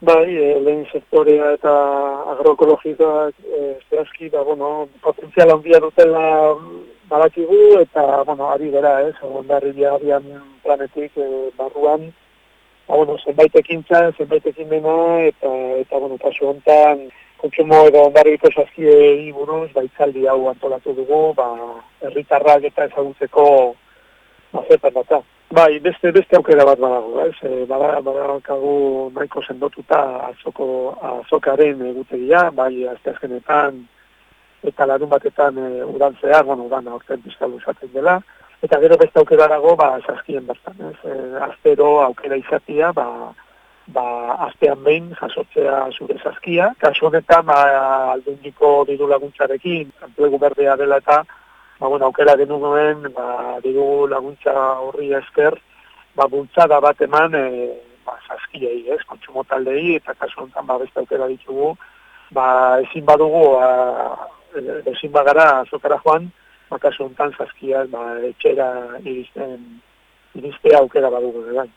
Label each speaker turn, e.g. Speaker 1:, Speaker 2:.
Speaker 1: Bai, e, lehen sektorea eta agroekologikoak e, zehazki, ba, bueno, potentziala handia dutela badakigu eta, bueno, ari gara, ez, eh, ondarri bian planetik e, barruan, ba, bueno, zenbait ekintza, zenbait ekimena, eta, eta, bueno, kasu honetan, kontsumo edo ondarriko saskiei buruz, ba, itzaldi hau antolatu dugu, ba, herritarrak eta ezagutzeko, ba, zertan data. Bai, beste beste aukera bat badago, ez? Eh, bada badakagu nahiko sendotuta azoko azokaren egutegia, bai asteazkenetan eta larun batetan e, udan zehar, bueno, udan aurten bizkalu esaten dela, eta gero beste aukera dago, ba, saskien bertan, ez? E, astero aukera izatia, ba, ba, astean behin jasotzea zure saskia, kasu honetan, ba, aldundiko diru laguntzarekin, antuegu berdea dela eta, ba, bueno, aukera genuen, ba, diru laguntza horri esker, ba, bultzada bat eman, e, ba, saskiei, ez, kontsumo taldei, eta kasu honetan, ba, beste aukera ditugu, ba, ezin badugu, a, e, ezin bagara, azokara joan, ba, kasu honetan, saskiak, ba, etxera iristen, iristea aukera badugu, bai.